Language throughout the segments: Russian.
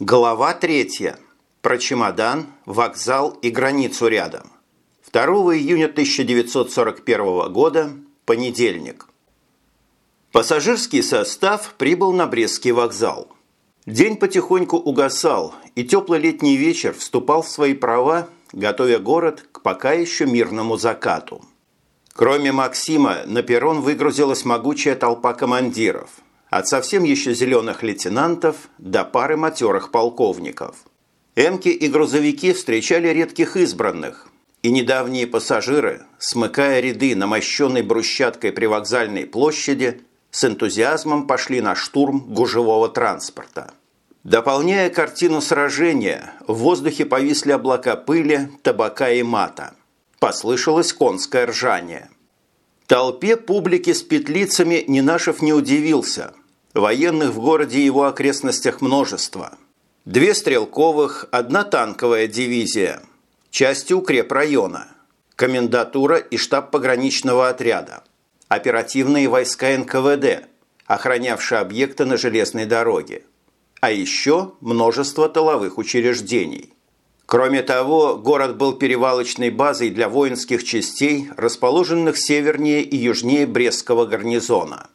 Глава третья. Про чемодан, вокзал и границу рядом. 2 июня 1941 года. Понедельник. Пассажирский состав прибыл на Брестский вокзал. День потихоньку угасал, и теплый летний вечер вступал в свои права, готовя город к пока еще мирному закату. Кроме Максима, на перрон выгрузилась могучая толпа командиров – от совсем еще зеленых лейтенантов до пары матерых полковников. Эмки и грузовики встречали редких избранных, и недавние пассажиры, смыкая ряды на мощенной брусчаткой привокзальной площади, с энтузиазмом пошли на штурм гужевого транспорта. Дополняя картину сражения, в воздухе повисли облака пыли, табака и мата. Послышалось конское ржание. Толпе публики с петлицами Нинашев не удивился – Военных в городе и его окрестностях множество. Две стрелковых, одна танковая дивизия, части укрепрайона, комендатура и штаб пограничного отряда, оперативные войска НКВД, охранявшие объекты на железной дороге, а еще множество тыловых учреждений. Кроме того, город был перевалочной базой для воинских частей, расположенных севернее и южнее Брестского гарнизона –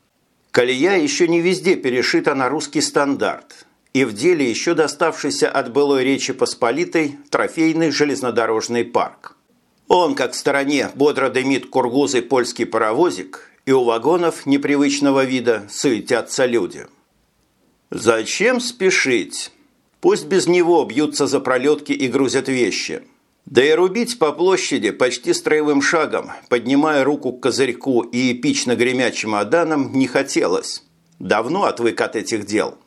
Колея еще не везде перешита на русский стандарт, и в деле еще доставшийся от былой Речи Посполитой трофейный железнодорожный парк. Он, как в стороне, бодро дымит кургузый польский паровозик, и у вагонов непривычного вида суетятся люди. Зачем спешить? Пусть без него бьются за пролетки и грузят вещи – да и рубить по площади почти строевым шагом, поднимая руку к козырьку и эпично гремя чемоданом, не хотелось. Давно отвык от этих дел.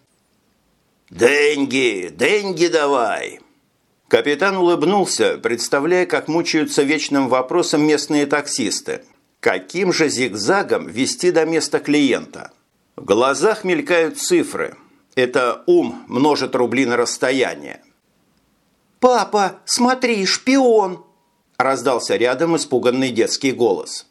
«Деньги! Деньги давай!» Капитан улыбнулся, представляя, как мучаются вечным вопросом местные таксисты. Каким же зигзагом вести до места клиента? В глазах мелькают цифры. Это ум множит рубли на расстояние. «Папа, смотри, шпион!» – раздался рядом испуганный детский голос.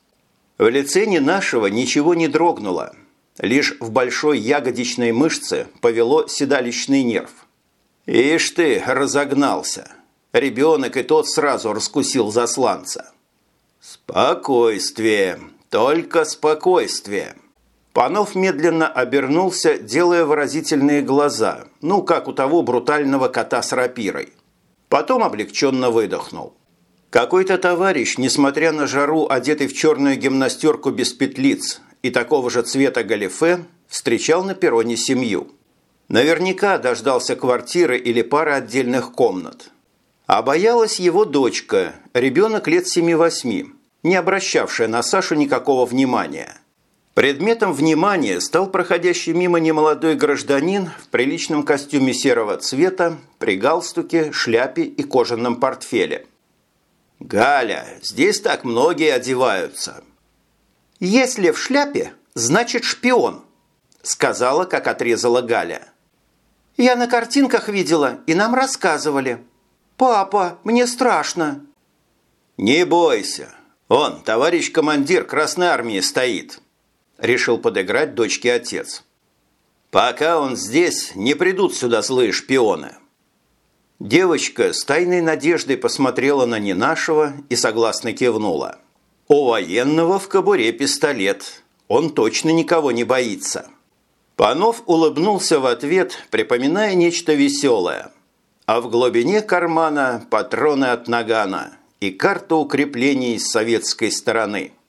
В лице не нашего ничего не дрогнуло. Лишь в большой ягодичной мышце повело седалищный нерв. «Ишь ты, разогнался!» Ребенок и тот сразу раскусил засланца. «Спокойствие! Только спокойствие!» Панов медленно обернулся, делая выразительные глаза, ну, как у того брутального кота с рапирой. Потом облегченно выдохнул. Какой-то товарищ, несмотря на жару, одетый в черную гимнастерку без петлиц и такого же цвета галифе, встречал на перроне семью. Наверняка дождался квартиры или пары отдельных комнат. А боялась его дочка, ребенок лет 7-8, не обращавшая на Сашу никакого внимания. Предметом внимания стал проходящий мимо немолодой гражданин в приличном костюме серого цвета, при галстуке, шляпе и кожаном портфеле. «Галя, здесь так многие одеваются». «Если в шляпе, значит шпион», – сказала, как отрезала Галя. «Я на картинках видела, и нам рассказывали. Папа, мне страшно». «Не бойся. Он, товарищ командир Красной Армии, стоит» решил подыграть дочке отец. «Пока он здесь, не придут сюда злые шпионы». Девочка с тайной надеждой посмотрела на не нашего и согласно кивнула. «У военного в кобуре пистолет. Он точно никого не боится». Панов улыбнулся в ответ, припоминая нечто веселое. А в глубине кармана патроны от нагана и карта укреплений с советской стороны –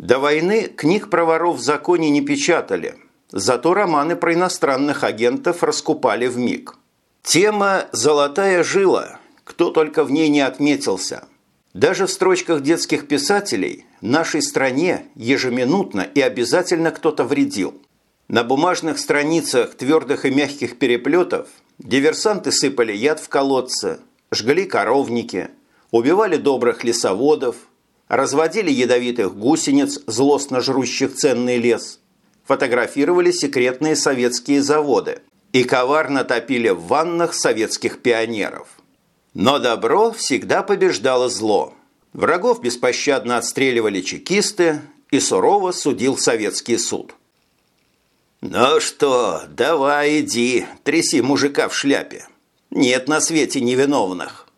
до войны книг про воров в законе не печатали, зато романы про иностранных агентов раскупали в миг. Тема «Золотая жила», кто только в ней не отметился. Даже в строчках детских писателей нашей стране ежеминутно и обязательно кто-то вредил. На бумажных страницах твердых и мягких переплетов диверсанты сыпали яд в колодцы, жгли коровники, убивали добрых лесоводов, разводили ядовитых гусениц, злостно жрущих ценный лес, фотографировали секретные советские заводы и коварно топили в ваннах советских пионеров. Но добро всегда побеждало зло. Врагов беспощадно отстреливали чекисты и сурово судил советский суд. «Ну что, давай иди, тряси мужика в шляпе. Нет на свете невиновных.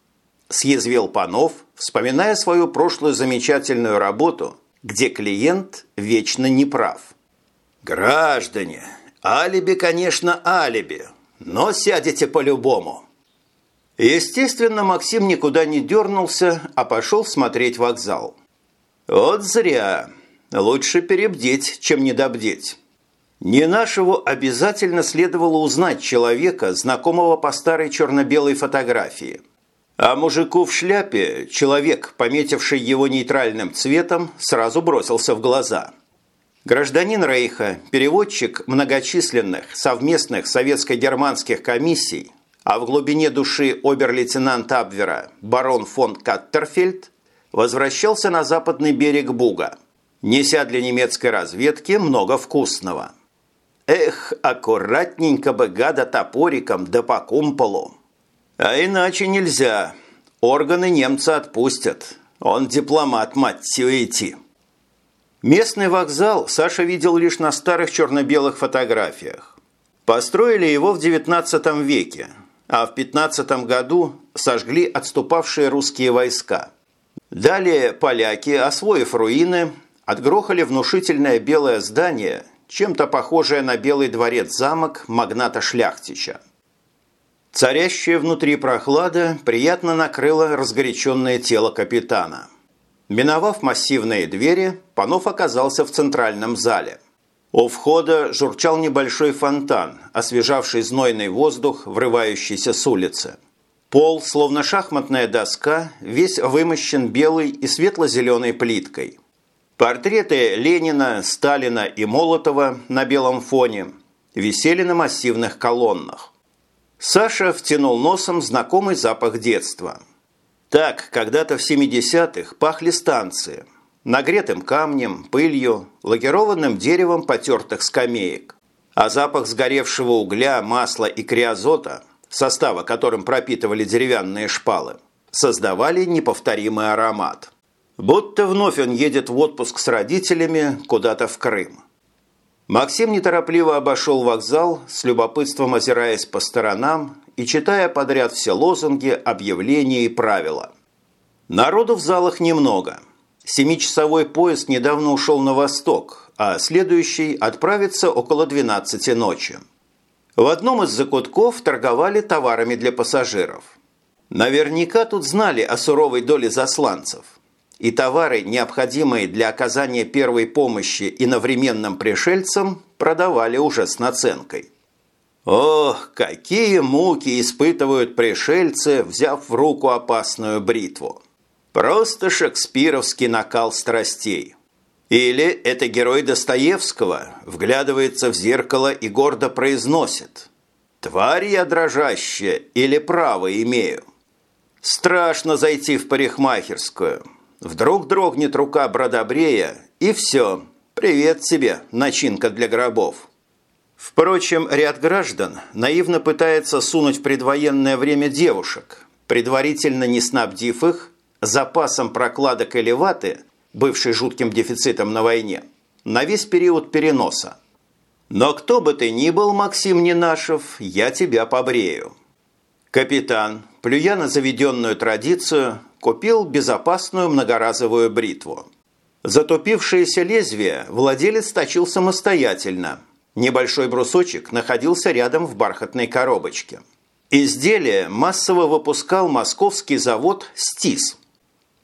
Съязвил Панов, вспоминая свою прошлую замечательную работу, где клиент вечно неправ. Граждане, алиби, конечно, алиби, но сядете по-любому. Естественно, Максим никуда не дернулся, а пошел смотреть вокзал. Вот зря. Лучше перебдеть, чем недобдеть. Не нашего обязательно следовало узнать человека, знакомого по старой черно-белой фотографии. А мужику в шляпе человек, пометивший его нейтральным цветом, сразу бросился в глаза. Гражданин Рейха, переводчик многочисленных совместных советско-германских комиссий, а в глубине души обер-лейтенант Абвера барон фон Каттерфельд, возвращался на западный берег Буга, неся для немецкой разведки много вкусного – Эх, аккуратненько бы гада топориком да по кумполу. А иначе нельзя. Органы немца отпустят. Он дипломат, мать идти. Местный вокзал Саша видел лишь на старых черно-белых фотографиях. Построили его в XIX веке, а в 15 году сожгли отступавшие русские войска. Далее поляки, освоив руины, отгрохали внушительное белое здание – чем-то похожее на Белый дворец замок магната Шляхтича. Царящая внутри прохлада приятно накрыла разгоряченное тело капитана. Миновав массивные двери, Панов оказался в центральном зале. У входа журчал небольшой фонтан, освежавший знойный воздух, врывающийся с улицы. Пол, словно шахматная доска, весь вымощен белой и светло-зеленой плиткой. Портреты Ленина, Сталина и Молотова на белом фоне висели на массивных колоннах. Саша втянул носом знакомый запах детства. Так, когда-то в 70-х пахли станции. Нагретым камнем, пылью, лакированным деревом потертых скамеек. А запах сгоревшего угля, масла и криозота, состава которым пропитывали деревянные шпалы, создавали неповторимый аромат. Будто вновь он едет в отпуск с родителями куда-то в Крым. Максим неторопливо обошел вокзал, с любопытством озираясь по сторонам и читая подряд все лозунги, объявления и правила. Народу в залах немного. Семичасовой поезд недавно ушел на восток, а следующий отправится около 12 ночи. В одном из закутков торговали товарами для пассажиров. Наверняка тут знали о суровой доле засланцев – и товары, необходимые для оказания первой помощи иновременным пришельцам, продавали уже с наценкой. Ох, какие муки испытывают пришельцы, взяв в руку опасную бритву. Просто шекспировский накал страстей. Или это герой Достоевского вглядывается в зеркало и гордо произносит «Тварь я дрожащая или право имею?» Страшно зайти в парикмахерскую – Вдруг дрогнет рука бродобрея, и все. Привет тебе, начинка для гробов. Впрочем, ряд граждан наивно пытается сунуть в предвоенное время девушек, предварительно не снабдив их запасом прокладок или ваты, бывшей жутким дефицитом на войне, на весь период переноса. Но кто бы ты ни был, Максим Ненашев, я тебя побрею. Капитан, плюя на заведенную традицию, купил безопасную многоразовую бритву. Затупившееся лезвие владелец точил самостоятельно. Небольшой брусочек находился рядом в бархатной коробочке. Изделие массово выпускал московский завод «Стис».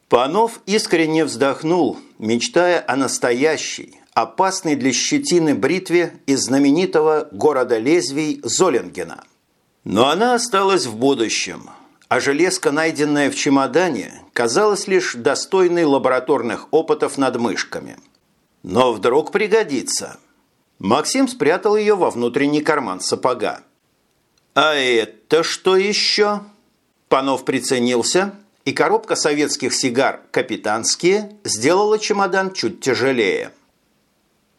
Панов искренне вздохнул, мечтая о настоящей, опасной для щетины бритве из знаменитого города лезвий Золингена. Но она осталась в будущем – а железка, найденная в чемодане, казалась лишь достойной лабораторных опытов над мышками. Но вдруг пригодится. Максим спрятал ее во внутренний карман сапога. «А это что еще?» Панов приценился, и коробка советских сигар «Капитанские» сделала чемодан чуть тяжелее.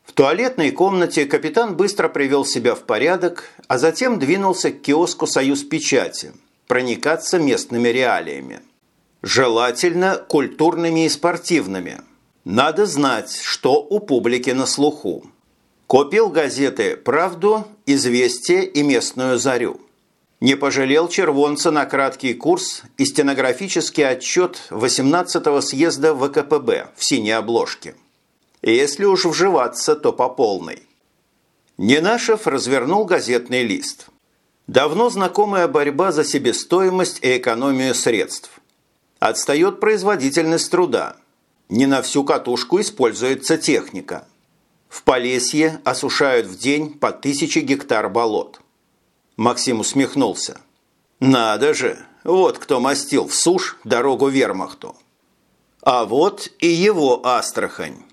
В туалетной комнате капитан быстро привел себя в порядок, а затем двинулся к киоску «Союз печати», проникаться местными реалиями. Желательно культурными и спортивными. Надо знать, что у публики на слуху. Купил газеты «Правду», «Известие» и «Местную зарю». Не пожалел червонца на краткий курс и стенографический отчет 18-го съезда ВКПБ в синей обложке. Если уж вживаться, то по полной. Ненашев развернул газетный лист. Давно знакомая борьба за себестоимость и экономию средств. Отстает производительность труда. Не на всю катушку используется техника. В Полесье осушают в день по тысяче гектар болот. Максим усмехнулся. «Надо же! Вот кто мастил в сушь дорогу вермахту!» А вот и его Астрахань.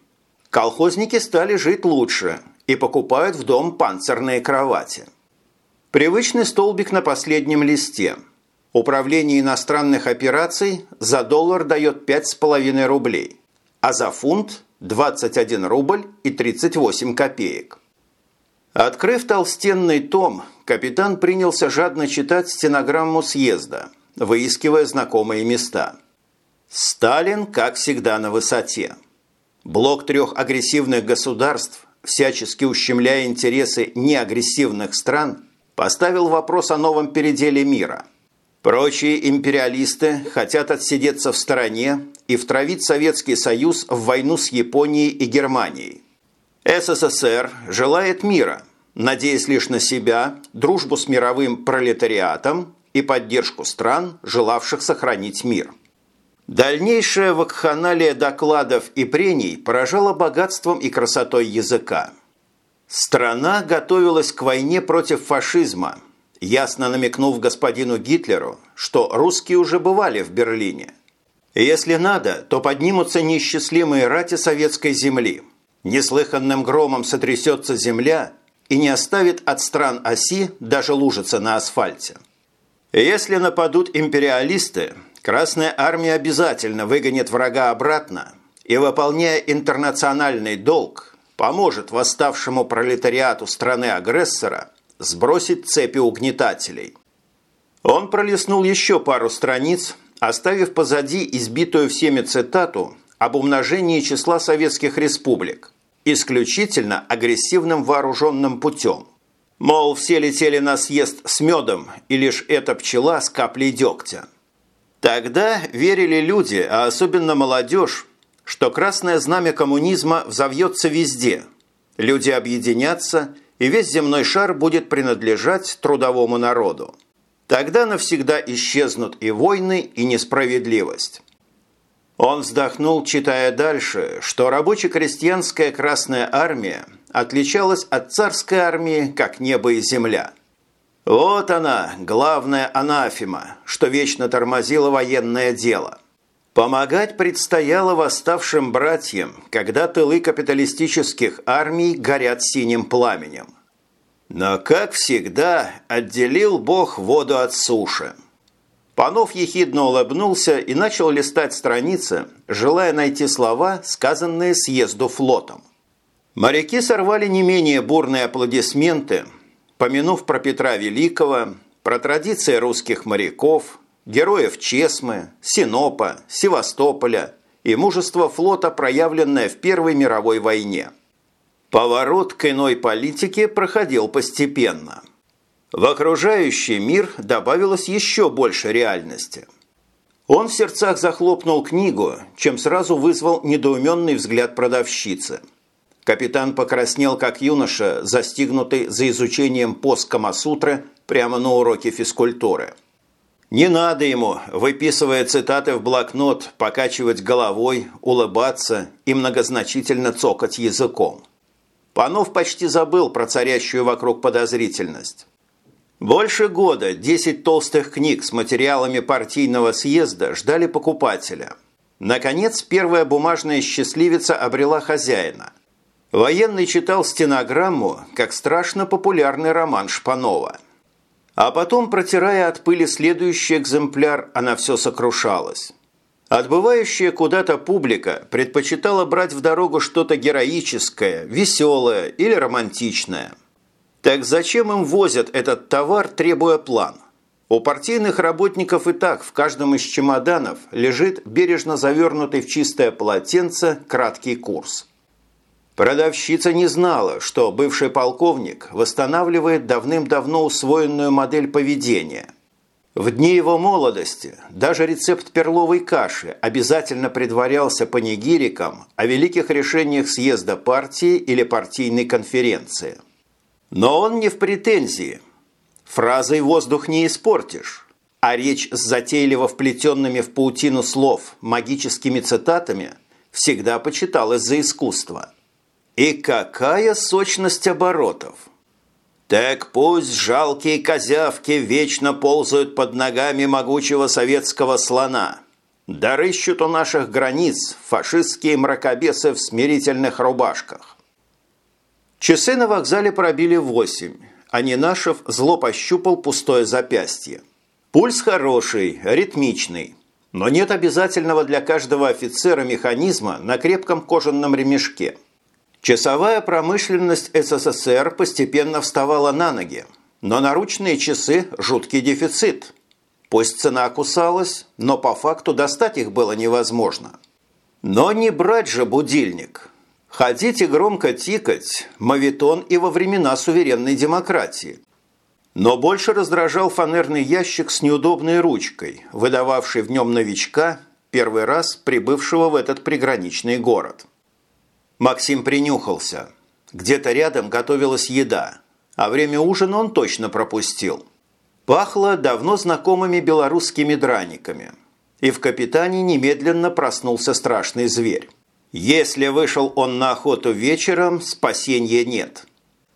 Колхозники стали жить лучше и покупают в дом панцирные кровати. Привычный столбик на последнем листе. Управление иностранных операций за доллар дает 5,5 рублей, а за фунт 21 рубль и 38 копеек. Открыв толстенный том, капитан принялся жадно читать стенограмму съезда, выискивая знакомые места. Сталин, как всегда, на высоте. Блок трех агрессивных государств, всячески ущемляя интересы неагрессивных стран, поставил вопрос о новом переделе мира. Прочие империалисты хотят отсидеться в стороне и втравить Советский Союз в войну с Японией и Германией. СССР желает мира, надеясь лишь на себя, дружбу с мировым пролетариатом и поддержку стран, желавших сохранить мир. Дальнейшая вакханалия докладов и прений поражала богатством и красотой языка. Страна готовилась к войне против фашизма, ясно намекнув господину Гитлеру, что русские уже бывали в Берлине. Если надо, то поднимутся неисчислимые рати советской земли – Неслыханным громом сотрясется земля и не оставит от стран оси даже лужица на асфальте. Если нападут империалисты, Красная Армия обязательно выгонит врага обратно и, выполняя интернациональный долг, поможет восставшему пролетариату страны-агрессора сбросить цепи угнетателей. Он пролистнул еще пару страниц, оставив позади избитую всеми цитату об умножении числа советских республик – исключительно агрессивным вооруженным путем. Мол, все летели на съезд с медом, и лишь эта пчела с каплей дегтя. Тогда верили люди, а особенно молодежь, что красное знамя коммунизма взовьется везде. Люди объединятся, и весь земной шар будет принадлежать трудовому народу. Тогда навсегда исчезнут и войны, и несправедливость. Он вздохнул, читая дальше, что рабоче-крестьянская Красная Армия отличалась от царской армии, как небо и земля. Вот она, главная анафема, что вечно тормозила военное дело. Помогать предстояло восставшим братьям, когда тылы капиталистических армий горят синим пламенем. Но, как всегда, отделил Бог воду от суши – Панов ехидно улыбнулся и начал листать страницы, желая найти слова, сказанные съезду флотом. Моряки сорвали не менее бурные аплодисменты, помянув про Петра Великого, про традиции русских моряков, героев Чесмы, Синопа, Севастополя и мужество флота, проявленное в Первой мировой войне. Поворот к иной политике проходил постепенно – в окружающий мир добавилось еще больше реальности. Он в сердцах захлопнул книгу, чем сразу вызвал недоуменный взгляд продавщицы. Капитан покраснел, как юноша, застигнутый за изучением пост Камасутры прямо на уроке физкультуры. Не надо ему, выписывая цитаты в блокнот, покачивать головой, улыбаться и многозначительно цокать языком. Панов почти забыл про царящую вокруг подозрительность. Больше года 10 толстых книг с материалами партийного съезда ждали покупателя. Наконец, первая бумажная счастливица обрела хозяина. Военный читал стенограмму, как страшно популярный роман Шпанова. А потом, протирая от пыли следующий экземпляр, она все сокрушалась. Отбывающая куда-то публика предпочитала брать в дорогу что-то героическое, веселое или романтичное – так зачем им возят этот товар, требуя план? У партийных работников и так в каждом из чемоданов лежит бережно завернутый в чистое полотенце краткий курс. Продавщица не знала, что бывший полковник восстанавливает давным-давно усвоенную модель поведения. В дни его молодости даже рецепт перловой каши обязательно предварялся панигириком о великих решениях съезда партии или партийной конференции. Но он не в претензии. Фразой «воздух не испортишь», а речь с затейливо вплетенными в паутину слов магическими цитатами всегда почиталась за искусство – и какая сочность оборотов! Так пусть жалкие козявки вечно ползают под ногами могучего советского слона. Да рыщут у наших границ фашистские мракобесы в смирительных рубашках. Часы на вокзале пробили восемь, а Нинашев зло пощупал пустое запястье. Пульс хороший, ритмичный, но нет обязательного для каждого офицера механизма на крепком кожаном ремешке – Часовая промышленность СССР постепенно вставала на ноги, но наручные часы – жуткий дефицит. Пусть цена кусалась, но по факту достать их было невозможно. Но не брать же будильник. Ходить и громко тикать – мавитон и во времена суверенной демократии. Но больше раздражал фанерный ящик с неудобной ручкой, выдававший в нем новичка, первый раз прибывшего в этот приграничный город – Максим принюхался. Где-то рядом готовилась еда, а время ужина он точно пропустил. Пахло давно знакомыми белорусскими драниками. И в капитане немедленно проснулся страшный зверь. Если вышел он на охоту вечером, спасения нет.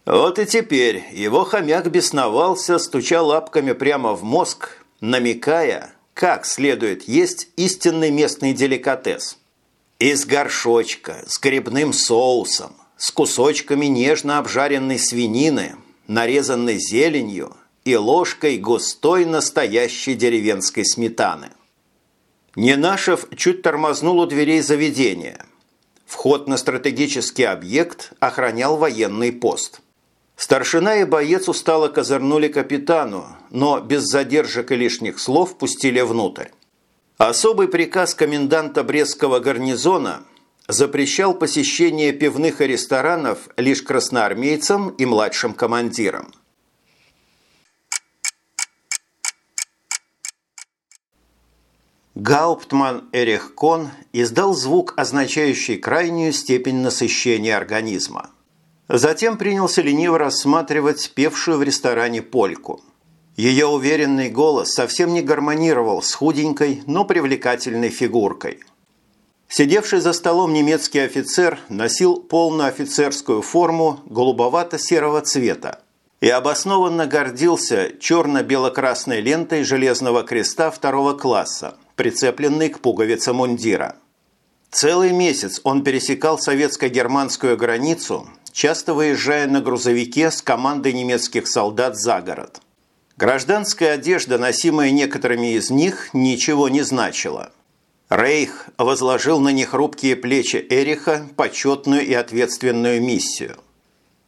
Вот и теперь его хомяк бесновался, стуча лапками прямо в мозг, намекая, как следует есть истинный местный деликатес – из горшочка с грибным соусом, с кусочками нежно обжаренной свинины, нарезанной зеленью и ложкой густой настоящей деревенской сметаны. Ненашев чуть тормознул у дверей заведения. Вход на стратегический объект охранял военный пост. Старшина и боец устало козырнули капитану, но без задержек и лишних слов пустили внутрь. Особый приказ коменданта Брестского гарнизона запрещал посещение пивных и ресторанов лишь красноармейцам и младшим командирам. Гауптман Эрих Кон издал звук, означающий крайнюю степень насыщения организма. Затем принялся лениво рассматривать певшую в ресторане польку – ее уверенный голос совсем не гармонировал с худенькой, но привлекательной фигуркой. Сидевший за столом немецкий офицер носил полную офицерскую форму голубовато-серого цвета и обоснованно гордился черно-бело-красной лентой железного креста второго класса, прицепленной к пуговице мундира. Целый месяц он пересекал советско-германскую границу, часто выезжая на грузовике с командой немецких солдат за город – Гражданская одежда, носимая некоторыми из них, ничего не значила. Рейх возложил на них хрупкие плечи Эриха почетную и ответственную миссию.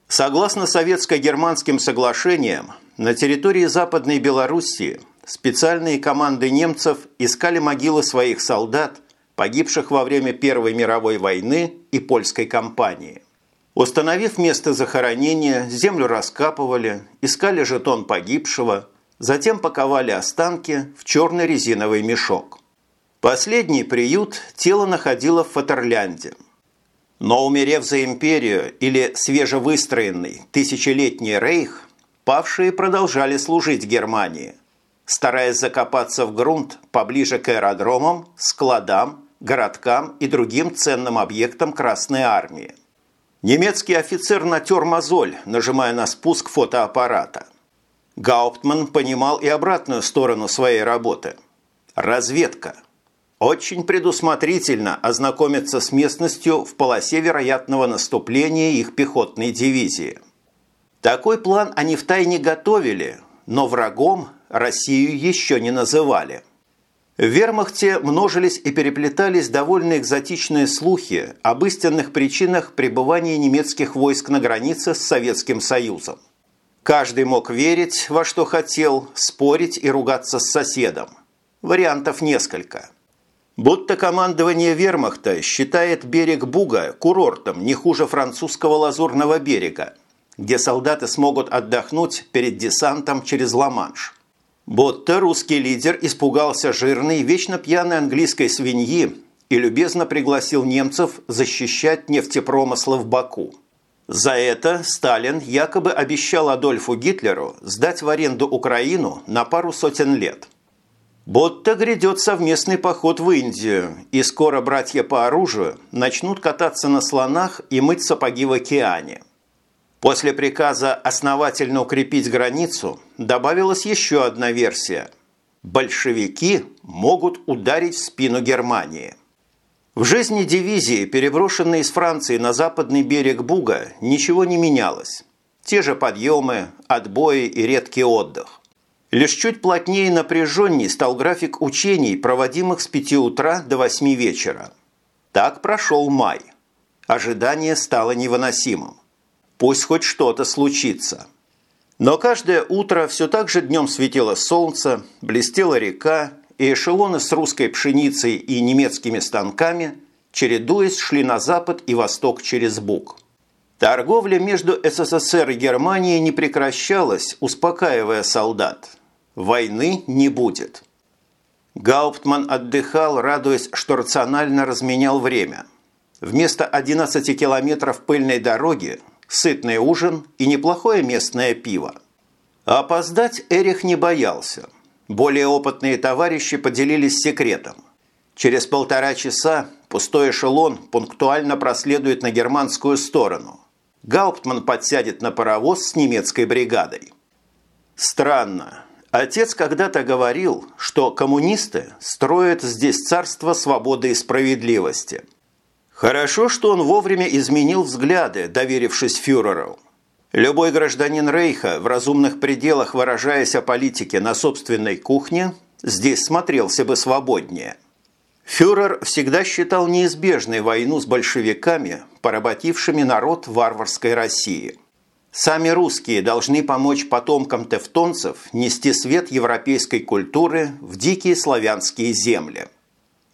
Согласно советско-германским соглашениям, на территории Западной Белоруссии специальные команды немцев искали могилы своих солдат, погибших во время Первой мировой войны и польской кампании. Установив место захоронения, землю раскапывали, искали жетон погибшего, затем паковали останки в черный резиновый мешок. Последний приют тело находило в Фатерлянде. Но умерев за империю или свежевыстроенный тысячелетний рейх, павшие продолжали служить Германии, стараясь закопаться в грунт поближе к аэродромам, складам, городкам и другим ценным объектам Красной Армии. Немецкий офицер натер мозоль, нажимая на спуск фотоаппарата. Гауптман понимал и обратную сторону своей работы. Разведка. Очень предусмотрительно ознакомиться с местностью в полосе вероятного наступления их пехотной дивизии. Такой план они втайне готовили, но врагом Россию еще не называли – в вермахте множились и переплетались довольно экзотичные слухи об истинных причинах пребывания немецких войск на границе с Советским Союзом. Каждый мог верить во что хотел, спорить и ругаться с соседом. Вариантов несколько. Будто командование вермахта считает берег Буга курортом не хуже французского лазурного берега, где солдаты смогут отдохнуть перед десантом через Ла-Манш. Будто русский лидер испугался жирной, вечно пьяной английской свиньи и любезно пригласил немцев защищать нефтепромыслы в Баку. За это Сталин якобы обещал Адольфу Гитлеру сдать в аренду Украину на пару сотен лет. Будто грядет совместный поход в Индию, и скоро братья по оружию начнут кататься на слонах и мыть сапоги в океане. После приказа основательно укрепить границу добавилась еще одна версия. Большевики могут ударить в спину Германии. В жизни дивизии, переброшенной из Франции на западный берег Буга, ничего не менялось. Те же подъемы, отбои и редкий отдых. Лишь чуть плотнее и напряженней стал график учений, проводимых с 5 утра до 8 вечера. Так прошел май. Ожидание стало невыносимым. Пусть хоть что-то случится. Но каждое утро все так же днем светило солнце, блестела река, и эшелоны с русской пшеницей и немецкими станками, чередуясь, шли на запад и восток через Буг. Торговля между СССР и Германией не прекращалась, успокаивая солдат. Войны не будет. Гауптман отдыхал, радуясь, что рационально разменял время. Вместо 11 километров пыльной дороги сытный ужин и неплохое местное пиво. Опоздать Эрих не боялся – более опытные товарищи поделились секретом. Через полтора часа пустой эшелон пунктуально проследует на германскую сторону. Гауптман подсядет на паровоз с немецкой бригадой. Странно. Отец когда-то говорил, что коммунисты строят здесь царство свободы и справедливости. Хорошо, что он вовремя изменил взгляды, доверившись фюреру. Любой гражданин Рейха, в разумных пределах выражаясь о политике на собственной кухне, здесь смотрелся бы свободнее. Фюрер всегда считал неизбежной войну с большевиками, поработившими народ варварской России. Сами русские должны помочь потомкам тевтонцев нести свет европейской культуры в дикие славянские земли.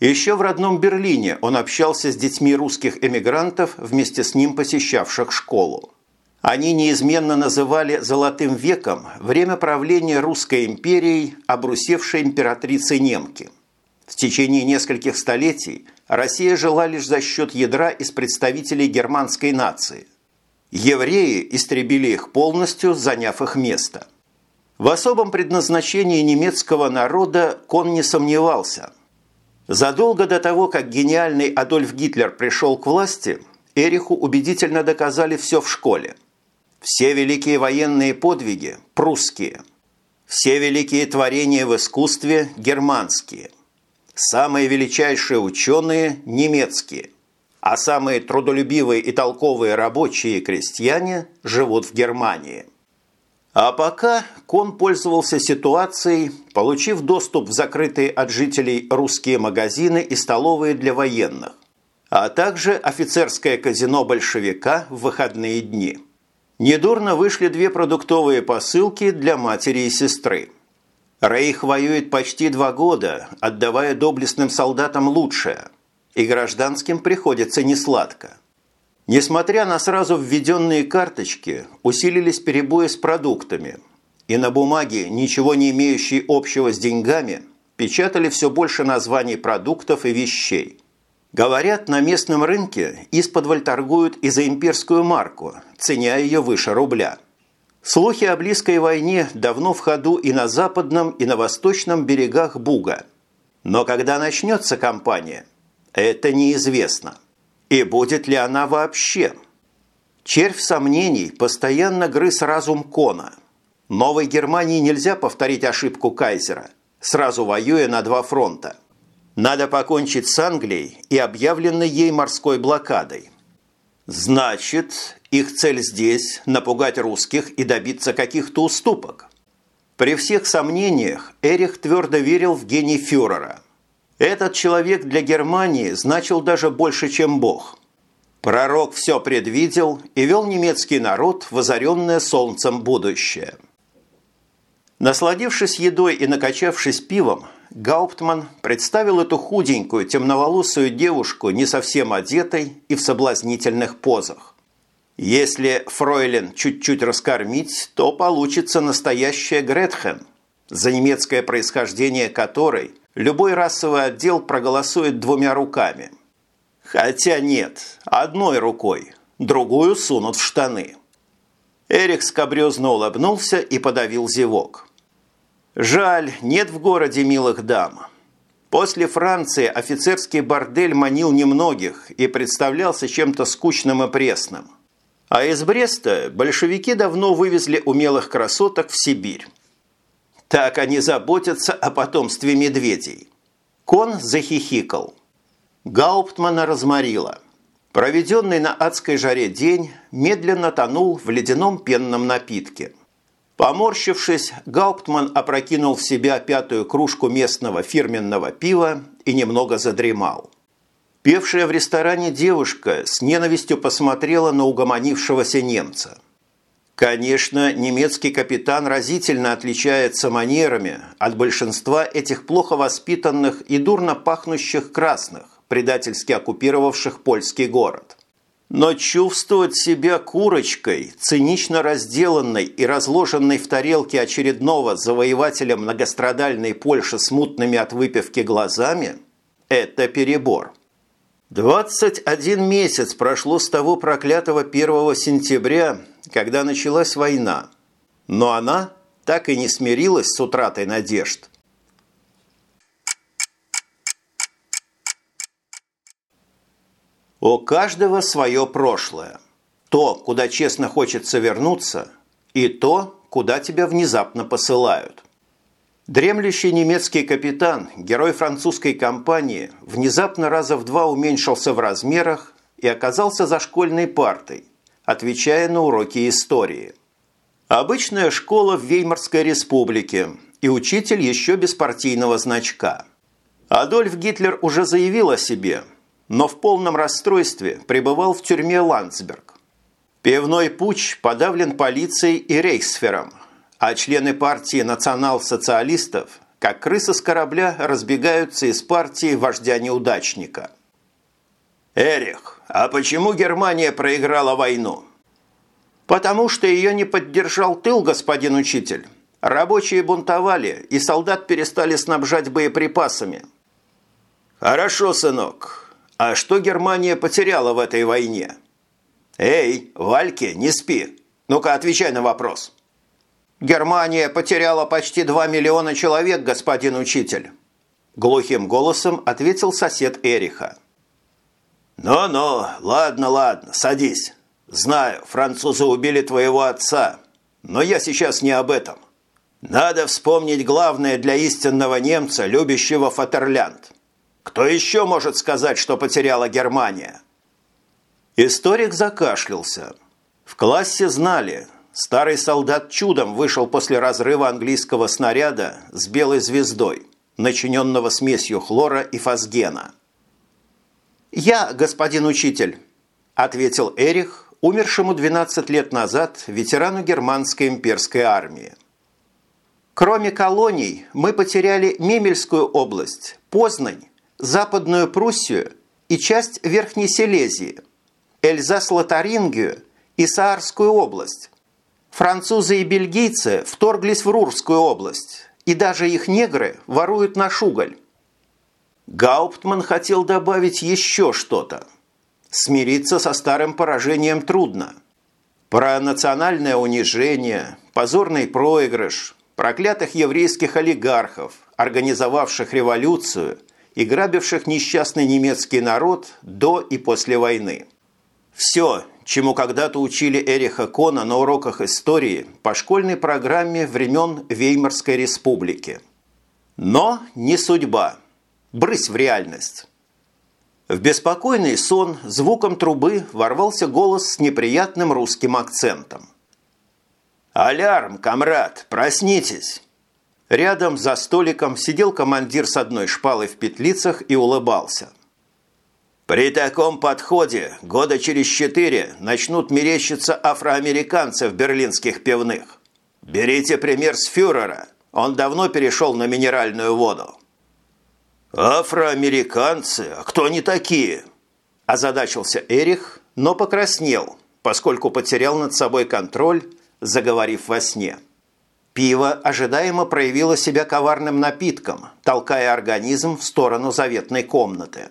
Еще в родном Берлине он общался с детьми русских эмигрантов, вместе с ним посещавших школу. Они неизменно называли «золотым веком» время правления Русской империей, обрусевшей императрицы немки. В течение нескольких столетий Россия жила лишь за счет ядра из представителей германской нации. Евреи истребили их полностью, заняв их место. В особом предназначении немецкого народа Кон не сомневался. Задолго до того, как гениальный Адольф Гитлер пришел к власти, Эриху убедительно доказали все в школе – все великие военные подвиги – прусские. Все великие творения в искусстве – германские. Самые величайшие ученые – немецкие. А самые трудолюбивые и толковые рабочие и крестьяне живут в Германии. А пока Кон пользовался ситуацией, получив доступ в закрытые от жителей русские магазины и столовые для военных, а также офицерское казино большевика в выходные дни – Недурно вышли две продуктовые посылки для матери и сестры. Рейх воюет почти два года, отдавая доблестным солдатам лучшее, и гражданским приходится несладко. Несмотря на сразу введенные карточки, усилились перебои с продуктами, и на бумаге, ничего не имеющей общего с деньгами, печатали все больше названий продуктов и вещей – Говорят, на местном рынке из-под торгуют и за имперскую марку, ценя ее выше рубля. Слухи о близкой войне давно в ходу и на западном, и на восточном берегах Буга. Но когда начнется кампания, это неизвестно. И будет ли она вообще? Червь сомнений постоянно грыз разум Кона. Новой Германии нельзя повторить ошибку Кайзера, сразу воюя на два фронта – надо покончить с Англией и объявленной ей морской блокадой. Значит, их цель здесь – напугать русских и добиться каких-то уступок. При всех сомнениях Эрих твердо верил в гений фюрера. Этот человек для Германии значил даже больше, чем Бог. Пророк все предвидел и вел немецкий народ в озаренное солнцем будущее. Насладившись едой и накачавшись пивом, Гауптман представил эту худенькую, темноволосую девушку не совсем одетой и в соблазнительных позах. Если фройлен чуть-чуть раскормить, то получится настоящая Гретхен, за немецкое происхождение которой любой расовый отдел проголосует двумя руками. Хотя нет, одной рукой, другую сунут в штаны. Эрик скобрезно улыбнулся и подавил зевок. Жаль, нет в городе милых дам. После Франции офицерский бордель манил немногих и представлялся чем-то скучным и пресным. А из Бреста большевики давно вывезли умелых красоток в Сибирь. Так они заботятся о потомстве медведей. Кон захихикал. Гауптмана разморило. Проведенный на адской жаре день медленно тонул в ледяном пенном напитке. Поморщившись, Гауптман опрокинул в себя пятую кружку местного фирменного пива и немного задремал. Певшая в ресторане девушка с ненавистью посмотрела на угомонившегося немца. Конечно, немецкий капитан разительно отличается манерами от большинства этих плохо воспитанных и дурно пахнущих красных, предательски оккупировавших польский город. Но чувствовать себя курочкой, цинично разделанной и разложенной в тарелке очередного завоевателя многострадальной Польши с мутными от выпивки глазами – это перебор. 21 месяц прошло с того проклятого 1 сентября, когда началась война. Но она так и не смирилась с утратой надежд – У каждого свое прошлое. То, куда честно хочется вернуться, и то, куда тебя внезапно посылают. Дремлющий немецкий капитан, герой французской кампании, внезапно раза в два уменьшился в размерах и оказался за школьной партой, отвечая на уроки истории. Обычная школа в Веймарской республике и учитель еще без партийного значка. Адольф Гитлер уже заявил о себе – но в полном расстройстве пребывал в тюрьме Ландсберг. Пивной путь подавлен полицией и рейхсфером, а члены партии национал-социалистов, как крысы с корабля, разбегаются из партии вождя-неудачника. «Эрих, а почему Германия проиграла войну?» «Потому что ее не поддержал тыл, господин учитель. Рабочие бунтовали, и солдат перестали снабжать боеприпасами». «Хорошо, сынок. А что Германия потеряла в этой войне? Эй, Вальке, не спи. Ну-ка, отвечай на вопрос. Германия потеряла почти 2 миллиона человек, господин учитель. Глухим голосом ответил сосед Эриха. «Ну-ну, ладно, ладно, садись. Знаю, французы убили твоего отца, но я сейчас не об этом. Надо вспомнить главное для истинного немца, любящего Фатерлянд – кто еще может сказать, что потеряла Германия? Историк закашлялся. В классе знали, старый солдат чудом вышел после разрыва английского снаряда с белой звездой, начиненного смесью хлора и фосгена. «Я, господин учитель», – ответил Эрих, умершему 12 лет назад ветерану германской имперской армии. Кроме колоний, мы потеряли Мемельскую область, Познань, Западную Пруссию и часть Верхней Силезии, Эльзас-Лотарингию и Саарскую область. Французы и бельгийцы вторглись в Рурскую область, и даже их негры воруют наш уголь. Гауптман хотел добавить еще что-то. Смириться со старым поражением трудно. Про национальное унижение, позорный проигрыш, проклятых еврейских олигархов, организовавших революцию – и грабивших несчастный немецкий народ до и после войны. Все, чему когда-то учили Эриха Кона на уроках истории по школьной программе времен Веймарской республики. Но не судьба. Брысь в реальность. В беспокойный сон звуком трубы ворвался голос с неприятным русским акцентом. «Алярм, комрад, проснитесь!» Рядом за столиком сидел командир с одной шпалой в петлицах и улыбался. При таком подходе года через четыре начнут мерещиться афроамериканцы в берлинских пивных. Берите пример с фюрера. Он давно перешел на минеральную воду». «Афроамериканцы? Кто они такие?» Озадачился Эрих, но покраснел, поскольку потерял над собой контроль, заговорив во сне. Пиво ожидаемо проявило себя коварным напитком, толкая организм в сторону заветной комнаты.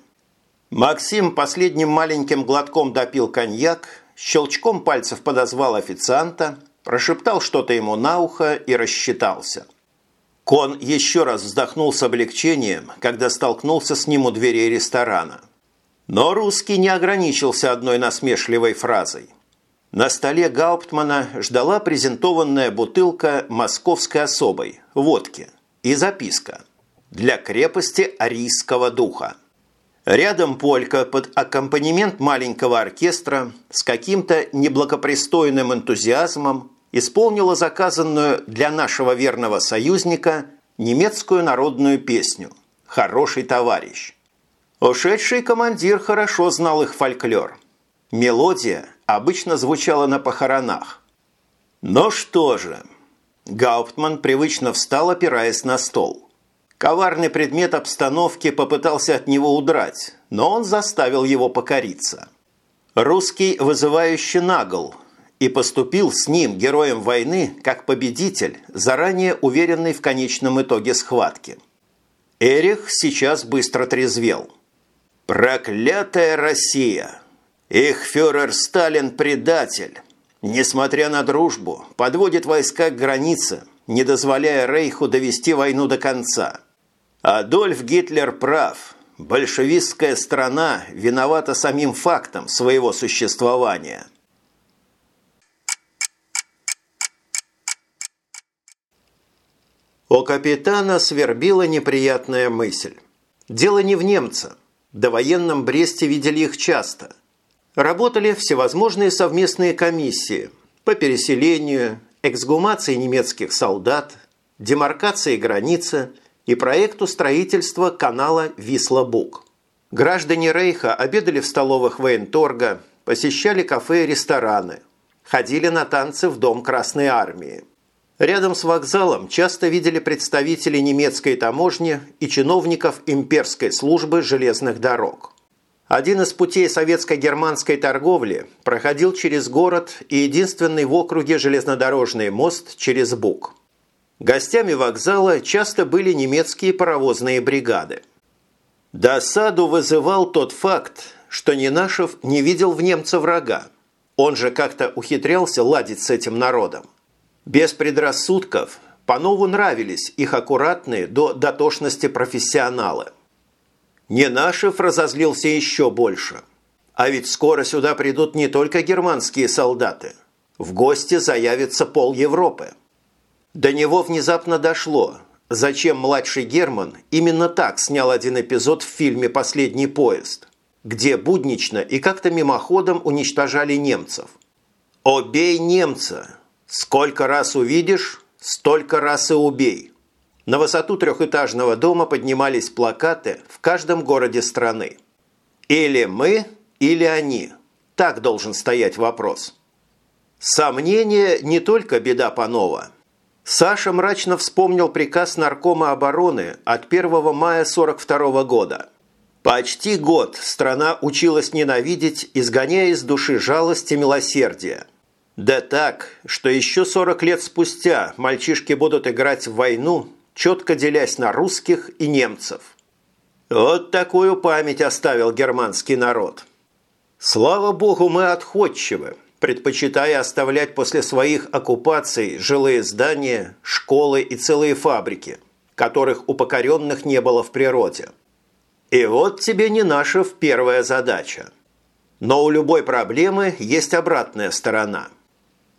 Максим последним маленьким глотком допил коньяк, щелчком пальцев подозвал официанта, прошептал что-то ему на ухо и рассчитался. Кон еще раз вздохнул с облегчением, когда столкнулся с ним у дверей ресторана. Но русский не ограничился одной насмешливой фразой. На столе Гауптмана ждала презентованная бутылка московской особой, водки, и записка «Для крепости арийского духа». Рядом полька под аккомпанемент маленького оркестра с каким-то неблагопристойным энтузиазмом исполнила заказанную для нашего верного союзника немецкую народную песню «Хороший товарищ». Ушедший командир хорошо знал их фольклор. Мелодия обычно звучала на похоронах. Но что же? Гауптман привычно встал, опираясь на стол. Коварный предмет обстановки попытался от него удрать, но он заставил его покориться. Русский вызывающе нагл и поступил с ним, героем войны, как победитель, заранее уверенный в конечном итоге схватки. Эрих сейчас быстро трезвел. «Проклятая Россия! Их фюрер Сталин предатель! Несмотря на дружбу, подводит войска к границе, не дозволяя Рейху довести войну до конца». Адольф Гитлер прав. Большевистская страна виновата самим фактом своего существования. У капитана свербила неприятная мысль. Дело не в немца. До военном Бресте видели их часто. Работали всевозможные совместные комиссии по переселению, эксгумации немецких солдат, демаркации границы – и проекту строительства канала Висла-Буг. Граждане Рейха обедали в столовых военторга, посещали кафе и рестораны, ходили на танцы в Дом Красной Армии. Рядом с вокзалом часто видели представителей немецкой таможни и чиновников имперской службы железных дорог. Один из путей советско-германской торговли проходил через город и единственный в округе железнодорожный мост через Буг. Гостями вокзала часто были немецкие паровозные бригады. Досаду вызывал тот факт, что Нинашев не видел в немца врага. Он же как-то ухитрялся ладить с этим народом. Без предрассудков Панову нравились их аккуратные до дотошности профессионалы. Ненашев разозлился еще больше. А ведь скоро сюда придут не только германские солдаты. В гости заявится пол Европы. До него внезапно дошло, зачем младший Герман именно так снял один эпизод в фильме «Последний поезд», где буднично и как-то мимоходом уничтожали немцев. «Обей немца! Сколько раз увидишь, столько раз и убей!» На высоту трехэтажного дома поднимались плакаты в каждом городе страны. Или мы, или они. Так должен стоять вопрос. Сомнение не только беда Панова – Саша мрачно вспомнил приказ Наркома обороны от 1 мая 1942 года. Почти год страна училась ненавидеть, изгоняя из души жалость и милосердие. Да так, что еще 40 лет спустя мальчишки будут играть в войну, четко делясь на русских и немцев. Вот такую память оставил германский народ. Слава богу, мы отходчивы предпочитая оставлять после своих оккупаций жилые здания, школы и целые фабрики, которых у покоренных не было в природе. И вот тебе не наша первая задача. Но у любой проблемы есть обратная сторона.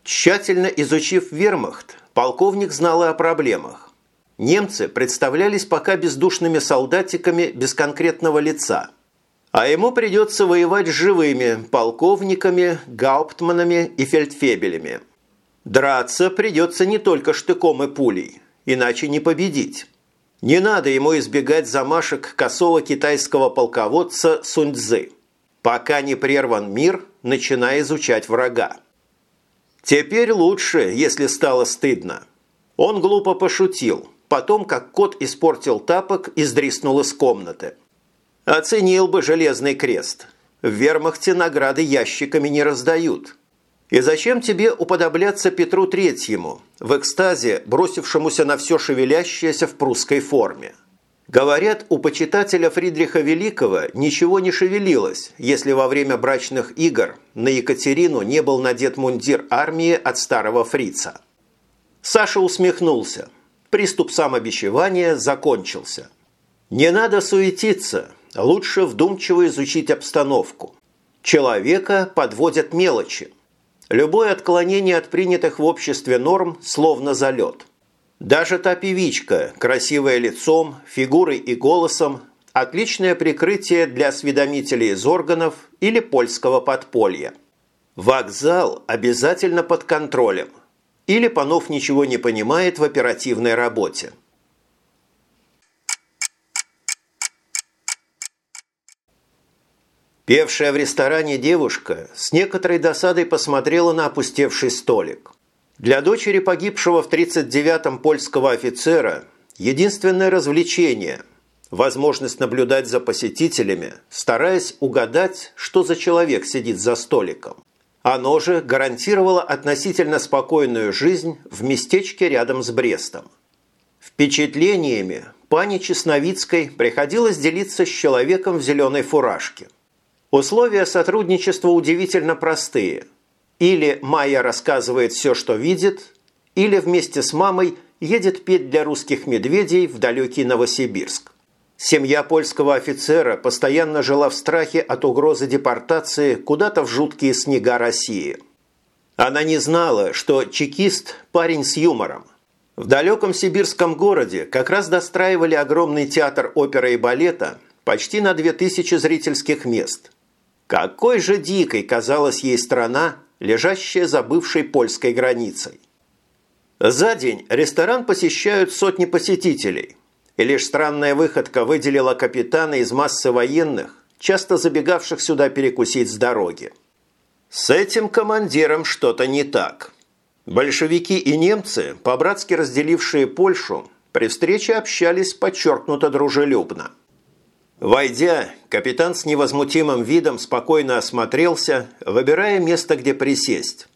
Тщательно изучив вермахт, полковник знал и о проблемах. Немцы представлялись пока бездушными солдатиками без конкретного лица – а ему придется воевать живыми полковниками, гауптманами и фельдфебелями. Драться придется не только штыком и пулей, иначе не победить. Не надо ему избегать замашек косого китайского полководца Суньцзы. Пока не прерван мир, начинай изучать врага. Теперь лучше, если стало стыдно. Он глупо пошутил, потом, как кот испортил тапок, издриснул из комнаты. Оценил бы железный крест. В вермахте награды ящиками не раздают. И зачем тебе уподобляться Петру Третьему, в экстазе, бросившемуся на все шевелящееся в прусской форме? Говорят, у почитателя Фридриха Великого ничего не шевелилось, если во время брачных игр на Екатерину не был надет мундир армии от старого фрица. Саша усмехнулся. Приступ самобичевания закончился. Не надо суетиться, лучше вдумчиво изучить обстановку. Человека подводят мелочи. Любое отклонение от принятых в обществе норм словно залет. Даже та певичка, красивая лицом, фигурой и голосом, отличное прикрытие для осведомителей из органов или польского подполья. Вокзал обязательно под контролем. Или Панов ничего не понимает в оперативной работе. Певшая в ресторане девушка с некоторой досадой посмотрела на опустевший столик – для дочери погибшего в 39-м польского офицера единственное развлечение – возможность наблюдать за посетителями, стараясь угадать, что за человек сидит за столиком. Оно же гарантировало относительно спокойную жизнь в местечке рядом с Брестом. Впечатлениями пани Чесновицкой приходилось делиться с человеком в зеленой фуражке. Условия сотрудничества удивительно простые – или Майя рассказывает все, что видит, или вместе с мамой едет петь для русских медведей в далекий Новосибирск. Семья польского офицера постоянно жила в страхе от угрозы депортации куда-то в жуткие снега России. Она не знала, что чекист – парень с юмором. В далеком сибирском городе как раз достраивали огромный театр оперы и балета почти на 2000 зрительских мест. Какой же дикой казалась ей страна, лежащая за бывшей польской границей. За день ресторан посещают сотни посетителей, и лишь странная выходка выделила капитана из массы военных, часто забегавших сюда перекусить с дороги. С этим командиром что-то не так. Большевики и немцы, по-братски разделившие Польшу, при встрече общались подчеркнуто дружелюбно. Войдя, капитан с невозмутимым видом спокойно осмотрелся, выбирая место, где присесть.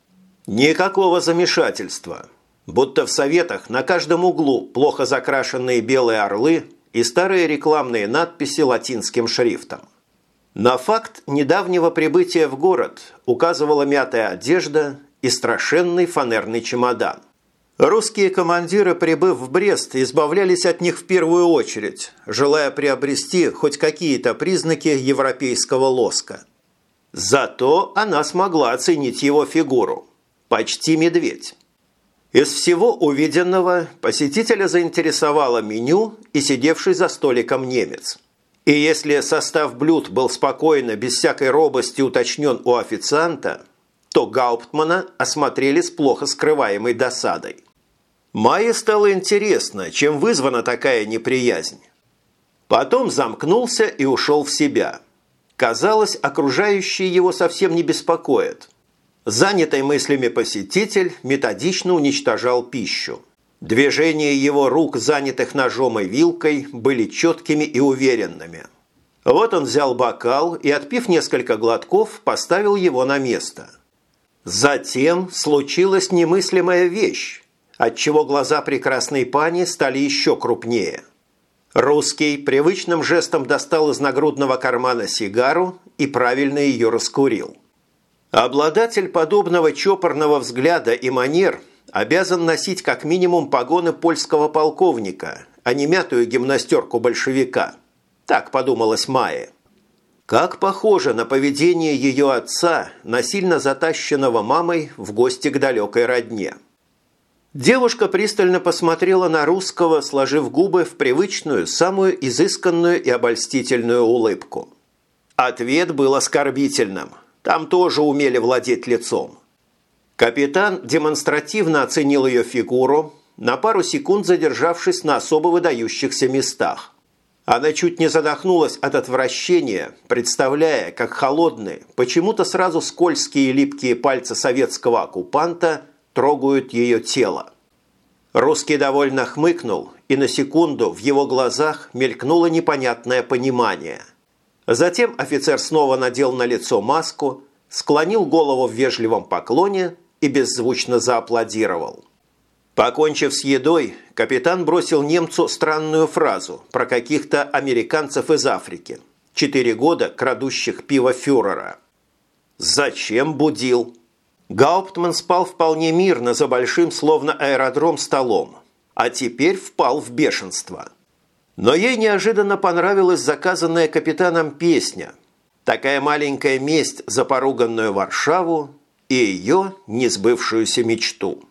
Никакого замешательства. Будто в советах на каждом углу плохо закрашенные белые орлы и старые рекламные надписи латинским шрифтом. На факт недавнего прибытия в город указывала мятая одежда и страшенный фанерный чемодан. Русские командиры, прибыв в Брест, избавлялись от них в первую очередь, желая приобрести хоть какие-то признаки европейского лоска. Зато она смогла оценить его фигуру. Почти медведь. Из всего увиденного посетителя заинтересовало меню и сидевший за столиком немец. И если состав блюд был спокойно, без всякой робости уточнен у официанта – то Гауптмана осмотрели с плохо скрываемой досадой. Майе стало интересно, чем вызвана такая неприязнь. Потом замкнулся и ушел в себя. Казалось, окружающие его совсем не беспокоят. Занятый мыслями посетитель методично уничтожал пищу. Движения его рук, занятых ножом и вилкой, были четкими и уверенными. Вот он взял бокал и, отпив несколько глотков, поставил его на место – Затем случилась немыслимая вещь, отчего глаза прекрасной пани стали еще крупнее. Русский привычным жестом достал из нагрудного кармана сигару и правильно ее раскурил. Обладатель подобного чопорного взгляда и манер обязан носить как минимум погоны польского полковника, а не мятую гимнастерку большевика. Так подумалось Майе. Как похоже на поведение ее отца, насильно затащенного мамой в гости к далекой родне. Девушка пристально посмотрела на русского, сложив губы в привычную, самую изысканную и обольстительную улыбку. Ответ был оскорбительным. Там тоже умели владеть лицом. Капитан демонстративно оценил ее фигуру, на пару секунд задержавшись на особо выдающихся местах. Она чуть не задохнулась от отвращения, представляя, как холодные, почему-то сразу скользкие и липкие пальцы советского оккупанта трогают ее тело. Русский довольно хмыкнул, и на секунду в его глазах мелькнуло непонятное понимание. Затем офицер снова надел на лицо маску, склонил голову в вежливом поклоне и беззвучно зааплодировал. Покончив с едой, капитан бросил немцу странную фразу про каких-то американцев из Африки, четыре года крадущих пиво фюрера. «Зачем будил?» Гауптман спал вполне мирно за большим, словно аэродром, столом, а теперь впал в бешенство. Но ей неожиданно понравилась заказанная капитаном песня. Такая маленькая месть за поруганную Варшаву и ее несбывшуюся мечту.